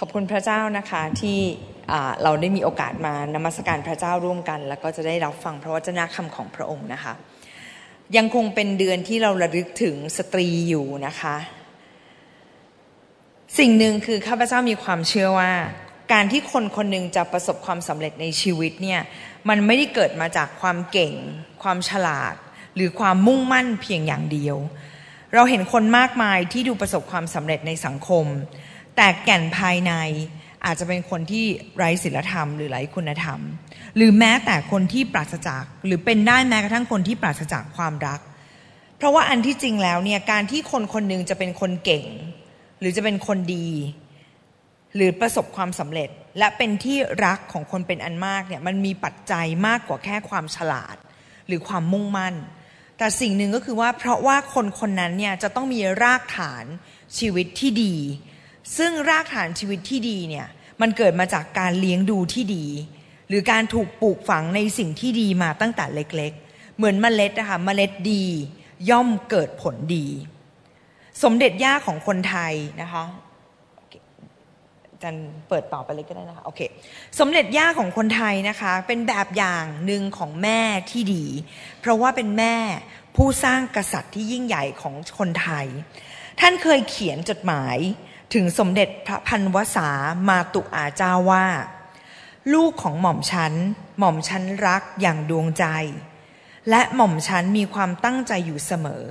ขอบคุณพระเจ้านะคะที่เราได้มีโอกาสมานมัสการพระเจ้าร่วมกัน แล้วก็จะได้รับฟังพระวจนะคำของพระองค์นะคะ ยังคงเป็นเดือนที่เราระลึกถึงสตรีอยู่นะคะ สิ่งหนึ่งคือข้าพเจ้ามีความเชื่อว่า การที่คนคนหนึ่งจะประสบความสำเร็จในชีวิตเนี่ยมันไม่ได้เกิดมาจากความเก่ง ความฉลาด หรือความมุ่งมั่นเพียงอย่างเดียว เราเห็นคนมากมายที่ดูประสบความสำเร็จในสังคม แต่แก่นภายในอาจจะเป็นคนที่ไร้ศีลธรรมหรือไร้คุณธรรม หรือแม้แต่คนที่ปราศจาก หรือเป็นได้แม้กระทั่งคนที่ปราศจากความรัก เพราะว่าอันที่จริงแล้วเนี่ยการที่คนคนหนึ่งจะเป็นคนเก่ง หรือจะเป็นคนดี หรือประสบความสำเร็จ และเป็นที่รักของคนเป็นอันมากเนี่ยมันมีปัจจัยมากกว่าแค่ความฉลาด หรือความมุ่งมั่น แต่สิ่งหนึ่งก็คือว่าเพราะว่าคนคนนั้นเนี่ยจะต้องมีรากฐานชีวิตที่ดี ซึ่งรากฐานชีวิตที่ดีเนี่ยมันเกิดมาจากการเลี้ยงดูที่ดี หรือการถูกปลูกฝังในสิ่งที่ดีมาตั้งแต่เล็กๆ เหมือนเมล็ดนะคะเมล็ดดี ย่อมเกิดผลดี สมเด็จย่าของคนไทยนะคะจันเปิดต่อไปเลยก็ได้นะคะโอเคสมเด็จย่าของคนไทยนะคะ เป็นแบบอย่างหนึ่งของแม่ที่ดี เพราะว่าเป็นแม่ผู้สร้างกษัตริย์ที่ยิ่งใหญ่ของคนไทย ท่านเคยเขียนจดหมาย ถึงสมเด็จพระพันวษามาตุอาเจ้าว่า ลูกของหม่อมฉัน หม่อมฉันรักอย่างดวงใจ และหม่อมฉันมีความตั้งใจอยู่เสมอ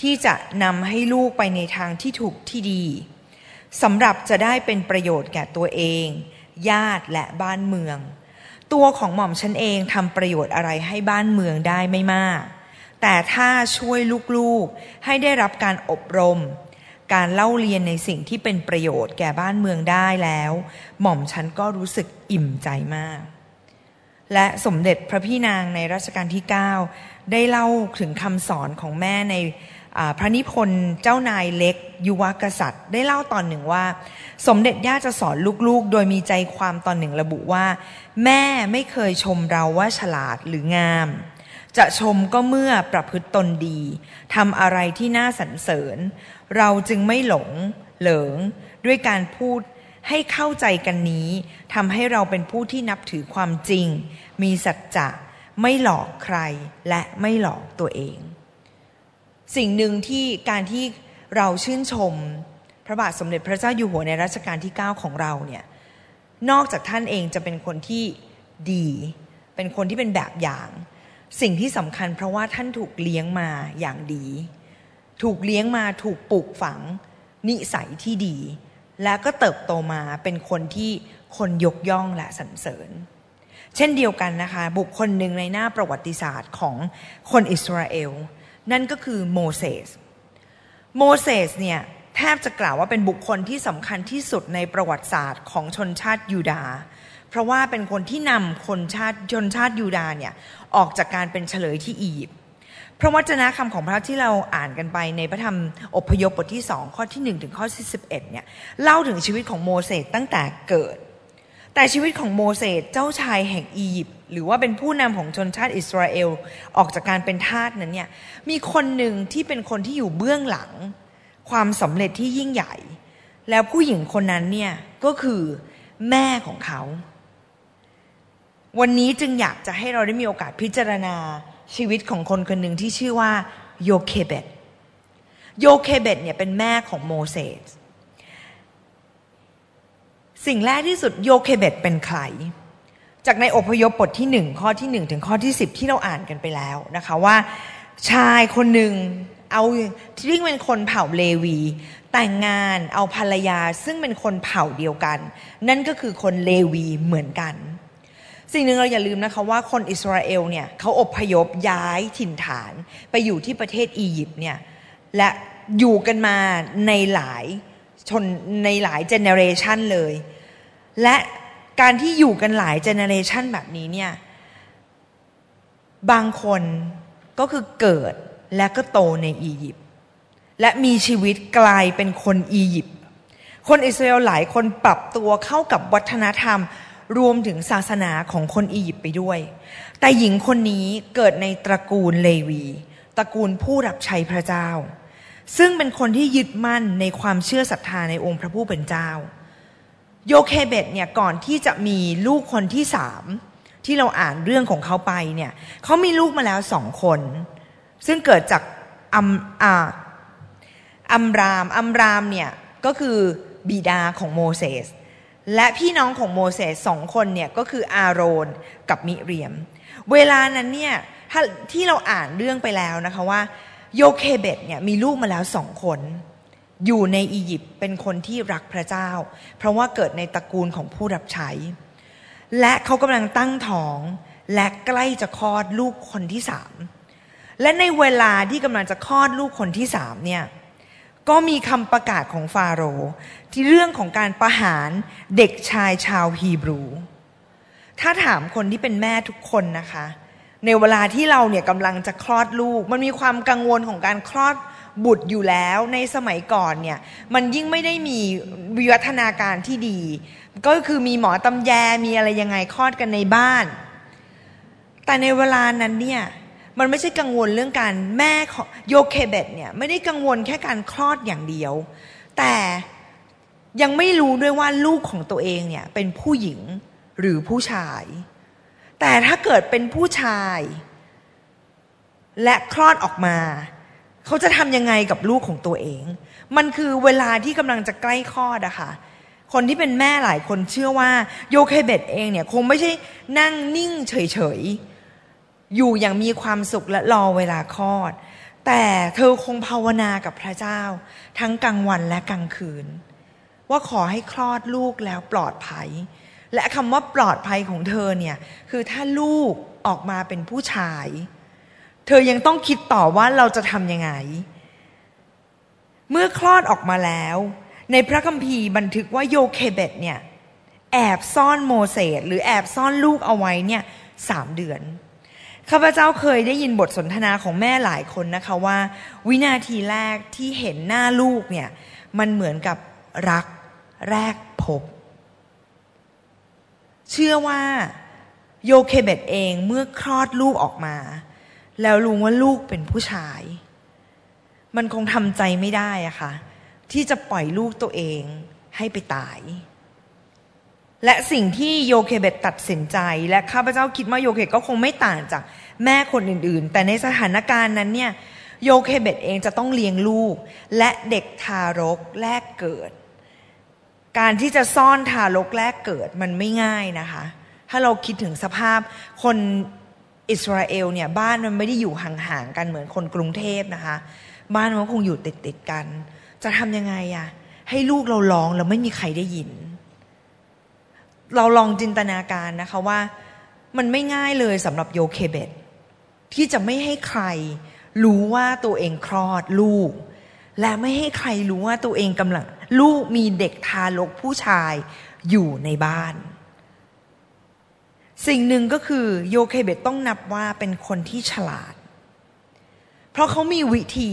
ที่จะนำให้ลูกไปในทางที่ถูกที่ดีสำหรับจะได้เป็นประโยชน์แก่ตัวเอง ญาติและบ้านเมือง ตัวของหม่อมฉันเองทำประโยชน์อะไรให้บ้านเมืองได้ไม่มาก แต่ถ้าช่วยลูกๆให้ได้รับการอบรม การเล่าเรียนในสิ่งที่เป็นประโยชน์แก่บ้านเมืองได้แล้ว หม่อมฉันก็รู้สึกอิ่มใจมาก และสมเด็จพระพี่นางในรัชกาลที่ 9 ได้เล่าถึงคำสอนของแม่ในพระนิพนธ์เจ้านายเล็ก ยุวกษัตริย์ ได้เล่าตอนหนึ่งว่า สมเด็จย่าจะสอนลูกๆ โดยมีใจความตอนหนึ่งระบุว่า แม่ไม่เคยชมเราว่าฉลาดหรืองาม จะชมก็เมื่อประพฤติตนดีทำอะไรที่น่าสรรเสริญ เราจึงไม่หลงเหลิงด้วยการพูดให้เข้าใจกันนี้ทำให้เราเป็นผู้ที่นับถือความจริง มีสัจจะไม่หลอกใครและไม่หลอกตัวเอง สิ่งหนึ่งที่การที่เราชื่นชมพระบาทสมเด็จพระเจ้าอยู่หัวในรัชกาลที่ 9 ของเราเนี่ยนอกจากท่านเองจะเป็นคนที่ดี เป็นคนที่เป็นแบบอย่าง สิ่งที่สำคัญเพราะว่าท่านถูกเลี้ยงมาอย่างดี ถูกเลี้ยงมาถูกปลูกฝัง นิสัยที่ดี และก็เติบโตมาเป็นคนที่คนยกย่องและสรรเสริญ เช่นเดียวกันนะคะ บุคคลหนึ่งในหน้าประวัติศาสตร์ของคนอิสราเอล นั่นก็คือโมเสสโมเสสเนี่ยแทบจะกล่าวว่าเป็นบุคคลที่สำคัญที่สุดในประวัติศาสตร์ของชนชาติยูดาเพราะว่าเป็นคนที่นำคนชาติชนชาติยูดาเนี่ยออกจากการเป็นเฉลยที่อียิปต์ พระวจนะคำของพระที่เราอ่านกันไปในพระธรรมอพยพบทที่สองข้อที่หนึ่งถึงข้อที่สิบเอ็ดเนี่ยเล่าถึงชีวิตของโมเสสตั้งแต่เกิด แต่ชีวิตของโมเสสเจ้าชายแห่งอียิปต์หรือว่าเป็นผู้นำของชนชาติอิสราเอลออกจากการเป็นทาสนั้นเนี่ยมีคนหนึ่งที่เป็นคนที่อยู่เบื้องหลัง ความสำเร็จที่ยิ่งใหญ่ แล้วผู้หญิงคนนั้นเนี่ยก็คือแม่ของเขา วันนี้จึงอยากจะให้เราได้มีโอกาสพิจารณา ชีวิตของคนคนหนึ่งที่ชื่อว่าโยเคเบตโยเคเบตเนี่ยเป็นแม่ของโมเสสสิ่งแรกที่สุดโยเคเบตเป็นใคร จากในอพยพบทที่หนึ่งข้อที่หนึ่งถึงข้อที่สิบที่เราอ่านกันไปแล้วนะคะว่าชายคนหนึ่งเอาที่เป็นคนเผ่าเลวี แต่งงานเอาภรรยาซึ่งเป็นคนเผ่าเดียวกัน นั่นก็คือคนเลวีเหมือนกัน สิ่งหนึ่งเราอย่าลืมนะคะว่าคนอิสราเอลเนี่ยเขาอพยพย้ายถิ่นฐานไปอยู่ที่ประเทศอียิปต์เนี่ยและอยู่กันมาในหลายชนในหลาย generation เลย และการที่อยู่กันหลาย generation แบบนี้เนี่ยบางคนก็คือเกิดและก็โตในอียิปต์และมีชีวิตกลายเป็นคนอียิปต์คนอิสราเอลหลายคนปรับตัวเข้ากับวัฒนธรรม รวมถึงศาสนาของคนอียิปต์ไปด้วย แต่หญิงคนนี้เกิดในตระกูลเลวี ตระกูลผู้รับใช้พระเจ้า ซึ่งเป็นคนที่ยึดมั่นในความเชื่อศรัทธาในองค์พระผู้เป็นเจ้า โยเคเบตเนี่ยก่อนที่จะมีลูกคนที่สามที่เราอ่านเรื่องของเขาไปเนี่ยเขามีลูกมาแล้วสองคน ซึ่งเกิดจากอัมอาอัมราม อัมรามเนี่ยก็คือบิดาของโมเสส และพี่น้องของโมเสสสองคนเนี่ยก็คืออาโรนกับมิเรียม เวลานั้นเนี่ยที่เราอ่านเรื่องไปแล้วนะคะว่าโยเคเบตเนี่ยมีลูกมาแล้วสองคน อยู่ในอียิปต์เป็นคนที่รักพระเจ้า เพราะว่าเกิดในตระกูลของผู้รับใช้ และเขากำลังตั้งท้อง และใกล้จะคลอดลูกคนที่สามและในเวลาที่กำลังจะคลอดลูกคนที่สามเนี่ย ก็มีคำประกาศของฟาโรห์ที่เรื่องของการประหารเด็กชายชาวฮีบรู ถ้าถามคนที่เป็นแม่ทุกคนนะคะ ในเวลาที่เราเนี่ยกำลังจะคลอดลูก มันมีความกังวลของการคลอดบุตรอยู่แล้วในสมัยก่อนเนี่ยมันยิ่งไม่ได้มีวิวัฒนาการที่ดี ก็คือมีหมอตำแยมีอะไรยังไงคลอดกันในบ้าน แต่ในเวลานั้นเนี่ย มันไม่ใช่กังวลเรื่องการแม่โยเคเบตเนี่ยไม่ได้กังวลแค่การคลอดอย่างเดียว แต่ยังไม่รู้ด้วยว่าลูกของตัวเองเนี่ยเป็นผู้หญิงหรือผู้ชาย แต่ถ้าเกิดเป็นผู้ชาย และคลอดออกมา เขาจะทำยังไงกับลูกของตัวเอง มันคือเวลาที่กำลังจะใกล้คลอดอะค่ะคนที่เป็นแม่หลายคนเชื่อว่าโยเคเบตเองเนี่ยคงไม่ใช่นั่งนิ่งเฉยๆ อยู่อย่างมีความสุขและรอเวลาคลอด แต่เธอคงภาวนากับพระเจ้า ทั้งกลางวันและกลางคืน ว่าขอให้คลอดลูกแล้วปลอดภัย และคำว่าปลอดภัยของเธอเนี่ยคือถ้าลูกออกมาเป็นผู้ชาย เธอยังต้องคิดต่อว่าเราจะทำยังไง เมื่อคลอดออกมาแล้ว ในพระคัมภีร์บันทึกว่าโยเคเบตเนี่ยแอบซ่อนโมเสสหรือแอบซ่อนลูกเอาไว้เนี่ยสามเดือน ข้าพเจ้าเคยได้ยินบทสนทนาของแม่หลายคนนะคะว่า วินาทีแรกที่เห็นหน้าลูกเนี่ย มันเหมือนกับรักแรกพบ เชื่อว่าโยเคเบตเองเมื่อคลอดลูกออกมา แล้วรู้ว่าลูกเป็นผู้ชาย มันคงทำใจไม่ได้อะค่ะ ที่จะปล่อยลูกตัวเองให้ไปตาย และสิ่งที่โยเคเบตตัดสินใจ และข้าพเจ้าคิดว่าโยเคก็คงไม่ต่างจากแม่คนอื่นๆ แต่ในสถานการณ์นั้นเนี่ยโยเคเบตเองจะต้องเลี้ยงลูก และเด็กทารกแรกเกิด การที่จะซ่อนทารกแรกเกิดมันไม่ง่ายนะคะ ถ้าเราคิดถึงสภาพคนอิสราเอลเนี่ยบ้านมันไม่ได้อยู่ห่างๆกันเหมือนคนกรุงเทพนะคะ บ้านมันคงอยู่ติดๆกัน จะทำยังไงอะให้ลูกเราร้องแล้วไม่มีใครได้ยิน เราลองจินตนาการนะคะว่ามันไม่ง่ายเลยสำหรับโยเคเบตที่จะไม่ให้ใครรู้ว่าตัวเองคลอดลูก และไม่ให้ใครรู้ว่าตัวเองกำลัง ลูกมีเด็กทารกผู้ชายอยู่ในบ้าน สิ่งหนึ่งก็คือโยเคเบตต้องนับว่าเป็นคนที่ฉลาด เพราะเขามีวิธี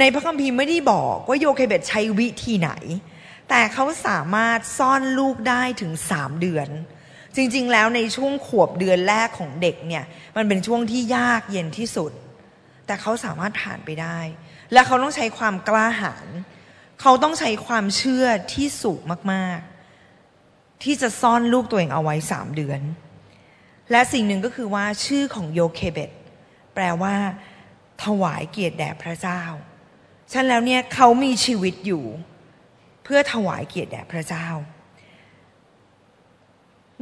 ในพระคัมภีร์ไม่ได้บอกว่าโยเคเบตใช้วิธีไหน แต่เขาสามารถซ่อนลูกได้ถึงสามเดือน จริงๆ แล้วในช่วงขวบเดือนแรกของเด็กเนี่ย มันเป็นช่วงที่ยากเย็นที่สุด แต่เขาสามารถผ่านไปได้ และเขาต้องใช้ความกล้าหาญเขาต้องใช้ความเชื่อที่สูงมากๆ ที่จะซ่อนลูกตัวเองเอาไว้สามเดือน และสิ่งหนึ่งก็คือว่าชื่อของโยเคเบตแปลว่า ถวายเกียรติแด่พระเจ้า ฉะนั้นแล้วเนี่ยเขามีชีวิตอยู่ เพื่อถวายเกียรติแด่พระเจ้า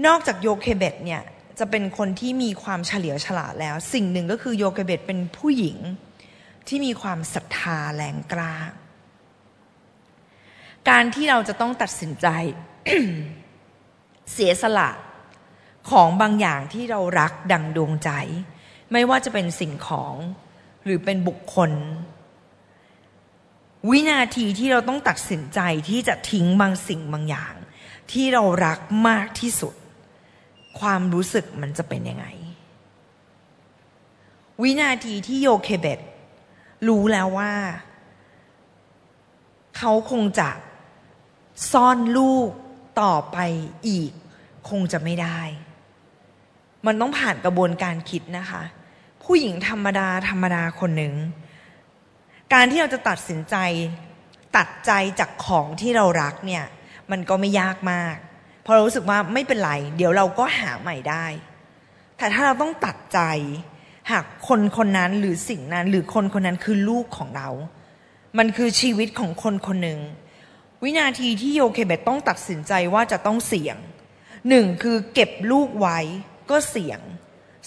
นอกจากโยเคเบตเนี่ยจะเป็นคนที่มีความเฉลียวฉลาดแล้ว สิ่งหนึ่งก็คือโยเคเบตเป็นผู้หญิงที่มีความศรัทธาแรงกล้า การที่เราจะต้องตัดสินใจ เสียสละของบางอย่างที่เรารักดังดวงใจ ไม่ว่าจะเป็นสิ่งของหรือเป็นบุคคล วินาทีที่เราต้องตัดสินใจที่จะทิ้งบางสิ่งบางอย่าง ที่เรารักมากที่สุด ความรู้สึกมันจะเป็นยังไง วินาทีที่โยเคเบตรู้แล้วว่า เขาคงจะซ่อนลูกต่อไปอีก คงจะไม่ได้ มันต้องผ่านกระบวนการคิดนะคะ ผู้หญิงธรรมดาธรรมดาคนหนึ่ง การที่เราจะตัดสินใจตัดใจจากของที่เรารักเนี่ยมันก็ไม่ยากมากเพราะเรารู้สึกว่าไม่เป็นไร เดี๋ยวเราก็หาใหม่ได้ แต่ถ้าเราต้องตัดใจ หากคนคนนั้นหรือสิ่งนั้น หรือคนคนนั้นคือลูกของเรา มันคือชีวิตของคนคนหนึ่งวินาทีที่โยเคเบตต้องตัดสินใจว่าจะต้องเสี่ยงหนึ่งคือเก็บลูกไว้ก็เสี่ยง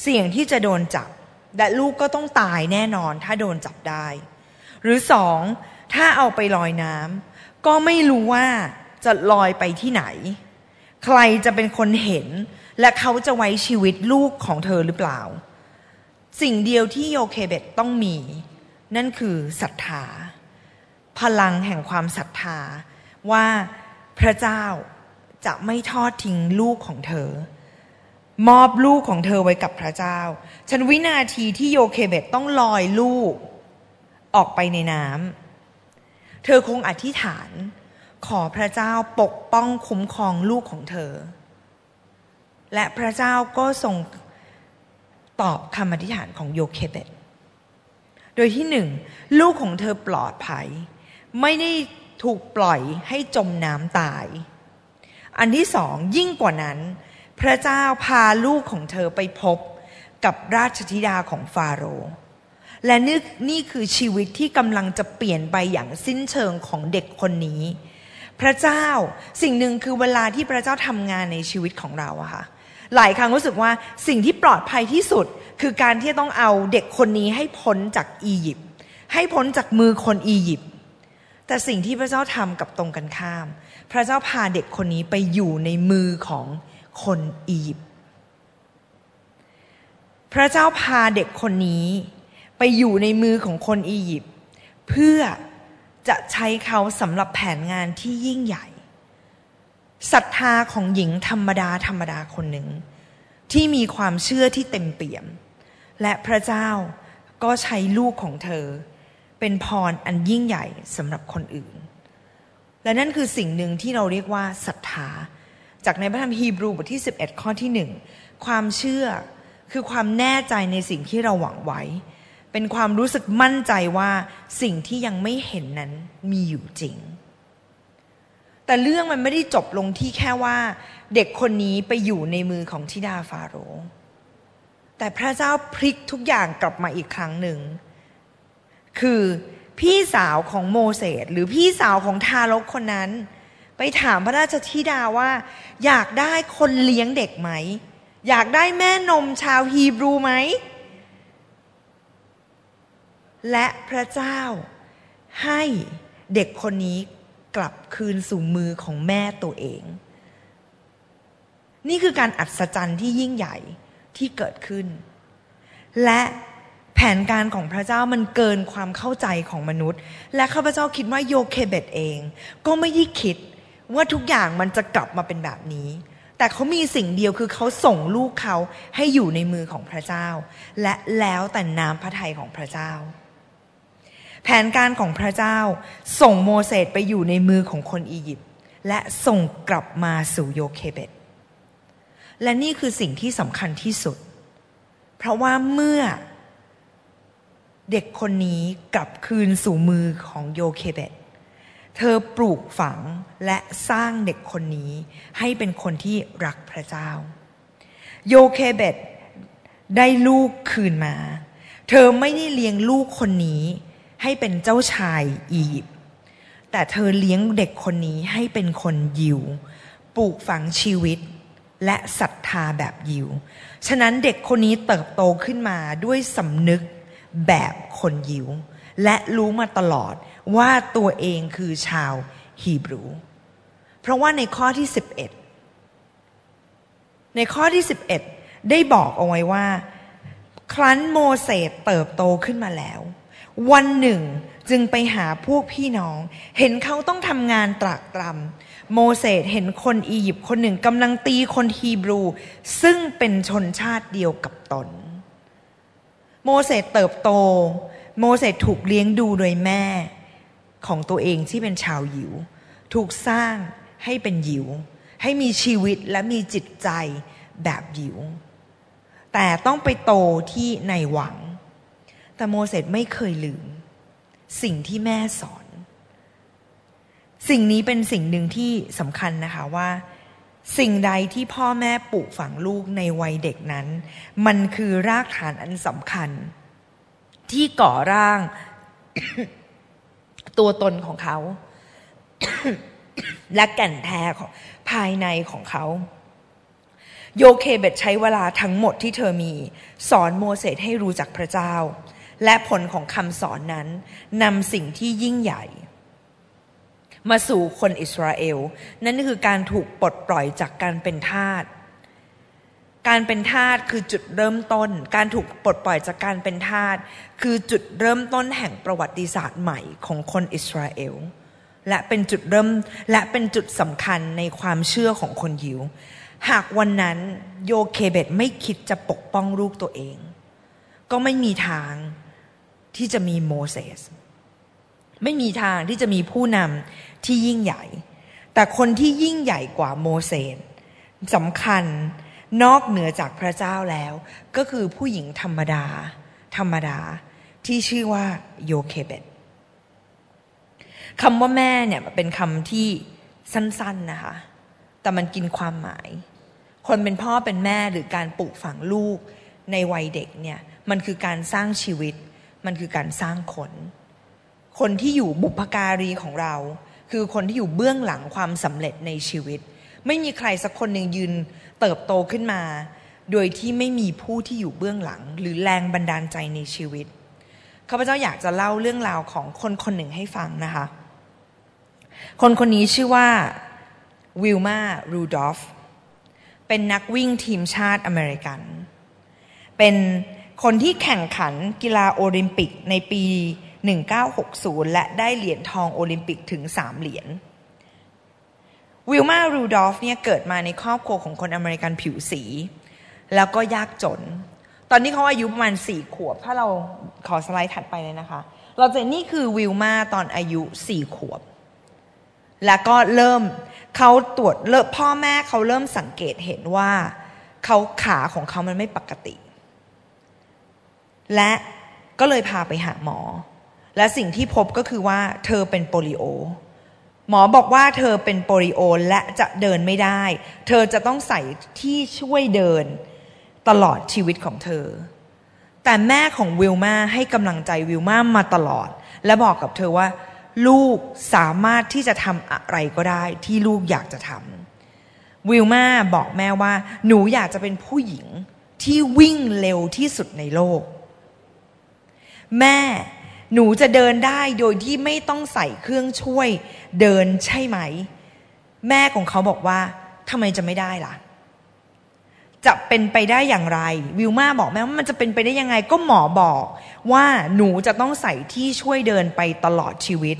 เสี่ยงที่จะโดนจับ และลูกก็ต้องตายแน่นอนถ้าโดนจับได้ หรือสองถ้าเอาไปลอยน้ำก็ไม่รู้ว่าจะลอยไปที่ไหน ใครจะเป็นคนเห็น และเขาจะไว้ชีวิตลูกของเธอหรือเปล่า สิ่งเดียวที่โยเคเบตต้องมี นั่นคือศรัทธา พลังแห่งความศรัทธา ว่าพระเจ้าจะไม่ทอดทิ้งลูกของเธอ มอบลูกของเธอไว้กับพระเจ้า ฉันวินาทีที่โยเคเบตต้องลอยลูก ออกไปในน้ำเธอคงอธิษฐาน ขอพระเจ้าปกป้องคุ้มครองลูกของเธอ และพระเจ้าก็ทรงตอบคำอธิษฐานของโยเคเบตโดยที่หนึ่ง ลูกของเธอปลอดภัย ไม่ได้ถูกปล่อยให้จมน้ำตาย อันที่สองยิ่งกว่านั้น พระเจ้าพาลูกของเธอไปพบกับราชธิดาของฟาโรห์ และนี่นี่คือชีวิตที่กำลังจะเปลี่ยนไปอย่างสิ้นเชิงของเด็กคนนี้ พระเจ้าสิ่งหนึ่งคือเวลาที่พระเจ้าทำงานในชีวิตของเราอะค่ะหลายครั้งรู้สึกว่าสิ่งที่ปลอดภัยที่สุด คือการที่ต้องเอาเด็กคนนี้ให้พ้นจากอียิปต์ให้พ้นจากมือคนอียิปต์แต่สิ่งที่พระเจ้าทำกับตรงกันข้าม พระเจ้าพาเด็กคนนี้ไปอยู่ในมือของคนอียิปต์พระเจ้าพาเด็กคนนี้ ไปอยู่ในมือของคนอียิปต์เพื่อจะใช้เขาสำหรับแผนงานที่ยิ่งใหญ่ศรัทธาของหญิงธรรมดาธรรมดาคนหนึ่ง ที่มีความเชื่อที่เต็มเปี่ยม และพระเจ้าก็ใช้ลูกของเธอ เป็นพรอันยิ่งใหญ่สำหรับคนอื่น และนั่นคือสิ่งหนึ่งที่เราเรียกว่าศรัทธา จากในพระธรรมฮีบรูบทที่ 11 ข้อที่หนึ่งความเชื่อคือความแน่ใจในสิ่งที่เราหวังไว้ เป็นความรู้สึกมั่นใจว่าสิ่งที่ยังไม่เห็นนั้นมีอยู่จริง แต่เรื่องมันไม่ได้จบลงที่แค่ว่า เด็กคนนี้ไปอยู่ในมือของทิดาฟาโรห์แต่พระเจ้าพลิกทุกอย่างกลับมาอีกครั้งหนึ่ง คือพี่สาวของโมเสสหรือพี่สาวของทารกคนนั้น ไปถามพระราชธิดาว่า อยากได้คนเลี้ยงเด็กไหม อยากได้แม่นมชาวฮีบรูไหม และพระเจ้าให้เด็กคนนี้กลับคืนสู่มือของแม่ตัวเอง นี่คือการอัศจรรย์ที่ยิ่งใหญ่ที่เกิดขึ้น และแผนการของพระเจ้ามันเกินความเข้าใจของมนุษย์ และข้าพเจ้าคิดว่าโยเคเบตเอง ก็ไม่ได้คิดว่าทุกอย่างมันจะกลับมาเป็นแบบนี้ แต่เขามีสิ่งเดียวคือเขาส่งลูกเขาให้อยู่ในมือของพระเจ้า และแล้วแต่น้ำพระทัยของพระเจ้า แผนการของพระเจ้า ส่งโมเสสไปอยู่ในมือของคนอียิปต์และส่งกลับมาสู่โยเคเบตและนี่คือสิ่งที่สำคัญที่สุด เพราะว่าเมื่อเด็กคนนี้กลับคืนสู่มือของโยเคเบตเธอปลูกฝังและสร้างเด็กคนนี้ให้เป็นคนที่รักพระเจ้า โยเคเบตได้ลูกคืนมา เธอไม่ได้เลี้ยงลูกคนนี้ ให้เป็นเจ้าชายอียิปต์แต่เธอเลี้ยงเด็กคนนี้ให้เป็นคนยิว ปลูกฝังชีวิตและศรัทธาแบบยิว ฉะนั้นเด็กคนนี้เติบโตขึ้นมาด้วยสำนึกแบบคนยิว และรู้มาตลอดว่าตัวเองคือชาวฮีบรู เพราะว่าในข้อที่ 11 ในข้อที่ 11 ได้บอกเอาไว้ว่า ครั้นโมเสสเติบโตขึ้นมาแล้ว วันหนึ่งจึงไปหาพวกพี่น้อง เห็นเขาต้องทำงานตรากตรำโมเสสเห็นคนอียิปต์คนหนึ่งกำลังตีคนฮีบรู ซึ่งเป็นชนชาติเดียวกับตน โมเสสเติบโต โมเสสถูกเลี้ยงดูโดยแม่ของตัวเองที่เป็นชาวยิว ถูกสร้างให้เป็นยิว ให้มีชีวิตและมีจิตใจแบบยิว แต่ต้องไปโตที่ในหวัง แต่โมเสสไม่เคยลืม สิ่งที่แม่สอน สิ่งนี้เป็นสิ่งหนึ่งที่สำคัญนะคะว่า สิ่งใดที่พ่อแม่ปลูกฝังลูกในวัยเด็กนั้น มันคือรากฐานอันสำคัญ ที่ก่อร่างตัวตนของเขา และแก่นแท้ของภายในของเขา โยเคเบตใช้เวลาทั้งหมดที่เธอมี สอนโมเสสให้รู้จักพระเจ้า และผลของคำสอนนั้นนำสิ่งที่ยิ่งใหญ่ มาสู่คนอิสราเอล นั่นคือการถูกปลดปล่อยจากการเป็นทาสการเป็นทาสคือจุดเริ่มต้น การถูกปลดปล่อยจากการเป็นทาสคือจุดเริ่มต้นแห่งประวัติศาสตร์ใหม่ของคนอิสราเอล และเป็นจุดเริ่มและเป็นจุดสำคัญในความเชื่อของคนยิว หากวันนั้นโยเคเบตไม่คิดจะปกป้องลูกตัวเอง ก็ไม่มีทาง ที่จะมีโมเสสไม่มีทางที่จะมีผู้นำที่ยิ่งใหญ่ แต่คนที่ยิ่งใหญ่กว่าโมเสสสำคัญนอกเหนือจากพระเจ้าแล้ว ก็คือผู้หญิงธรรมดา ธรรมดาที่ชื่อว่าโยเคเบตคำว่าแม่เนี่ยเป็นคำที่สั้นๆนะคะ แต่มันกินความหมาย คนเป็นพ่อเป็นแม่หรือการปลูกฝังลูกในวัยเด็กเนี่ย มันคือการสร้างชีวิต มันคือการสร้างคน คนที่อยู่บุพการีของเรา คือคนที่อยู่เบื้องหลังความสำเร็จในชีวิต ไม่มีใครสักคนหนึ่งยืนเติบโตขึ้นมา โดยที่ไม่มีผู้ที่อยู่เบื้องหลัง หรือแรงบันดาลใจในชีวิตข้าพเจ้าอยากจะเล่าเรื่องราวของคนคนหนึ่งให้ฟังนะคะ คนคนนี้ชื่อว่าวิลมารูดอล์ฟเป็นนักวิ่งทีมชาติอเมริกัน เป็น คนที่แข่งขันกีฬาโอลิมปิกในปี 1960 และได้เหรียญทองโอลิมปิกถึง 3 เหรียญวิลมารูดอล์ฟเนี่ยเกิดมาในครอบครัวของคนอเมริกันผิวสี แล้วก็ยากจน ตอนนี้เขาอายุประมาณสี่ขวบ ถ้าเราขอสไลด์ถัดไปเลยนะคะ เราจะนี่คือวิลมาตอนอายุสี่ขวบ แล้วก็เริ่มเขาตรวจเลิพ่อแม่เขาเริ่มสังเกตเห็นว่าเขาขาของเขามันไม่ปกติ และก็เลยพาไปหาหมอ และสิ่งที่พบก็คือว่าเธอเป็นโปลิโอ หมอบอกว่าเธอเป็นโปลิโอและจะเดินไม่ได้ เธอจะต้องใส่ที่ช่วยเดินตลอดชีวิตของเธอ แต่แม่ของวิลมาให้กำลังใจวิลมามาตลอด และบอกกับเธอว่า ลูกสามารถที่จะทำอะไรก็ได้ที่ลูกอยากจะทำวิลมาบอกแม่ว่า หนูอยากจะเป็นผู้หญิงที่วิ่งเร็วที่สุดในโลก แม่หนูจะเดินได้โดยที่ไม่ต้องใส่เครื่องช่วยเดินใช่ไหม แม่ของเขาบอกว่าทำไมจะไม่ได้ล่ะ จะเป็นไปได้อย่างไร วิลมาบอกแม่ว่ามันจะเป็นไปได้ยังไงก็หมอบอกว่าหนูจะต้องใส่ที่ช่วยเดินไปตลอดชีวิต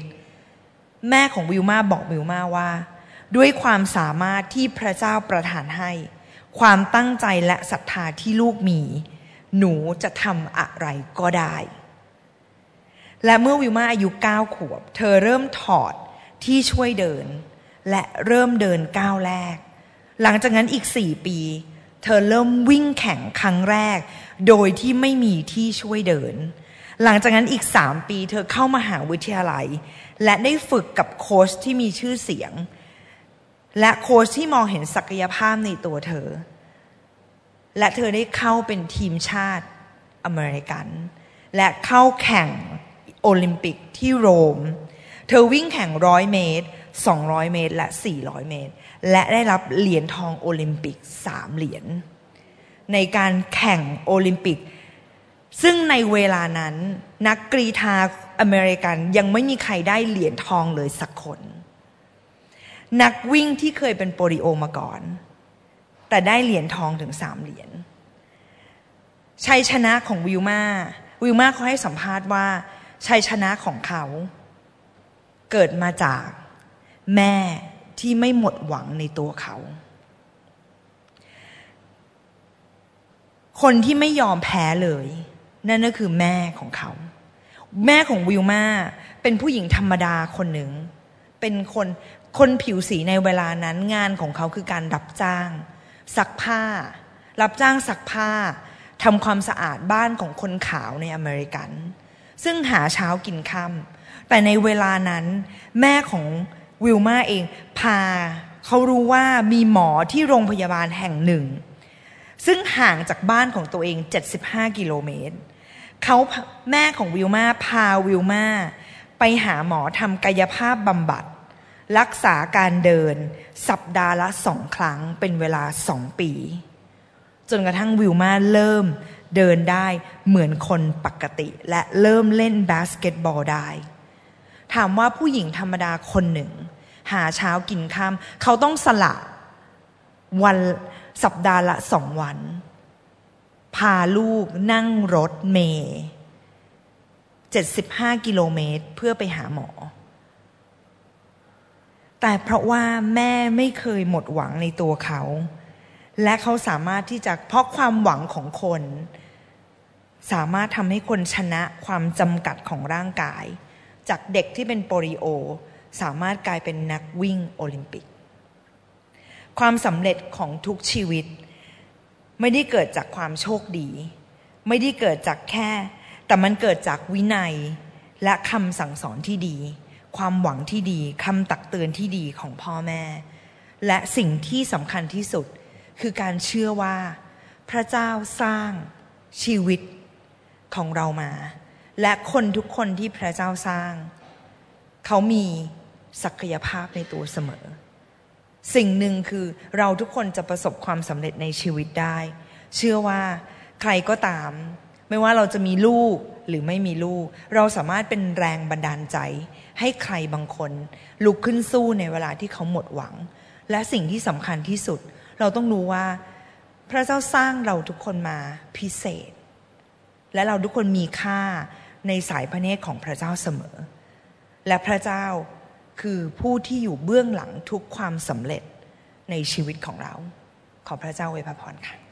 แม่ของวิลมาบอกวิลมาว่า ด้วยความสามารถที่พระเจ้าประทานให้ ความตั้งใจและศรัทธาที่ลูกมี หนูจะทำอะไรก็ได้ และเมื่อวิลมาอายุเก้าขวบ เธอเริ่มถอดที่ช่วยเดิน และเริ่มเดินก้าวแรก หลังจากนั้นอีกสี่ปี เธอเริ่มวิ่งแข่งครั้งแรก โดยที่ไม่มีที่ช่วยเดิน หลังจากนั้นอีกสามปี เธอเข้ามาหาวิทยาลัย และได้ฝึกกับโค้ชที่มีชื่อเสียง และโค้ชที่มองเห็นศักยภาพในตัวเธอ และเธอได้เข้าเป็นทีมชาติอเมริกัน และเข้าแข่ง โอลิมปิกที่โรม เธอวิ่งแข่งร้อยเมตร 200 เมตร และ 400 เมตร และได้รับเหรียญทองโอลิมปิก 3 เหรียญ ในการแข่งโอลิมปิก ซึ่งในเวลานั้นนักกรีธาอเมริกันยังไม่มีใครได้เหรียญทองเลยสักคน นักวิ่งที่เคยเป็นโปลิโอมาก่อน แต่ได้เหรียญทองถึงสามเหรียญชัยชนะของวิลมาวิลมาเขาให้สัมภาษณ์ว่า ชัยชนะของเขา เกิดมาจากแม่ที่ไม่หมดหวังในตัวเขา คนที่ไม่ยอมแพ้เลย นั่นก็คือแม่ของเขา แม่ของวิลมาเป็นผู้หญิงธรรมดาคนหนึ่ง เป็นคนคนผิวสีในเวลานั้นงานของเขาคือการรับจ้าง ซักผ้า รับจ้างซักผ้าทำความสะอาดบ้านของคนขาวในอเมริกัน ซึ่งหาเช้ากินค่ำแต่ในเวลานั้นแม่ของวิลมาเองพาเขารู้ว่ามีหมอที่โรงพยาบาลแห่งหนึ่ง ซึ่งห่างจากบ้านของตัวเอง 75 กิโลเมตรเขาแม่ของวิลมาพาวิลมาไปหาหมอทำกายภาพบำบัด รักษาการเดิน สัปดาห์ละสองครั้งเป็นเวลาสองปี จนกระทั่งวิลมาเริ่ม เดินได้เหมือนคนปกติ และเริ่มเล่นบาสเกตบอลได้ ถามว่าผู้หญิงธรรมดาคนหนึ่ง หาเช้ากินค่ำเขาต้องสละวันสัปดาห์ละสองวัน พาลูกนั่งรถเมย์75 กิโลเมตรเพื่อไปหาหมอ แต่เพราะว่าแม่ไม่เคยหมดหวังในตัวเขา และเขาสามารถที่จะเพราะความหวังของคน สามารถทำให้คนชนะความจำกัดของร่างกาย จากเด็กที่เป็นโปลิโอ สามารถกลายเป็นนักวิ่งโอลิมปิก ความสำเร็จของทุกชีวิต ไม่ได้เกิดจากความโชคดี ไม่ได้เกิดจากแค่ แต่มันเกิดจากวินัยและคำสั่งสอนที่ดี ความหวังที่ดีคำตักเตือนที่ดีของพ่อแม่ และสิ่งที่สำคัญที่สุด คือการเชื่อว่า พระเจ้าสร้างชีวิต ของเรามา และคนทุกคนที่พระเจ้าสร้าง เขามีศักยภาพในตัวเสมอ สิ่งหนึ่งคือเราทุกคนจะประสบความสำเร็จในชีวิตได้ เชื่อว่าใครก็ตาม ไม่ว่าเราจะมีลูกหรือไม่มีลูก เราสามารถเป็นแรงบันดาลใจ ให้ใครบางคน ลุกขึ้นสู้ในเวลาที่เขาหมดหวัง และสิ่งที่สำคัญที่สุด เราต้องรู้ว่า พระเจ้าสร้างเราทุกคนมาพิเศษ และเราทุกคนมีค่าในสายพระเนตรของพระเจ้าเสมอ และพระเจ้าคือผู้ที่อยู่เบื้องหลังทุกความสำเร็จในชีวิตของเรา ขอพระเจ้าไว้พระพรค่ะ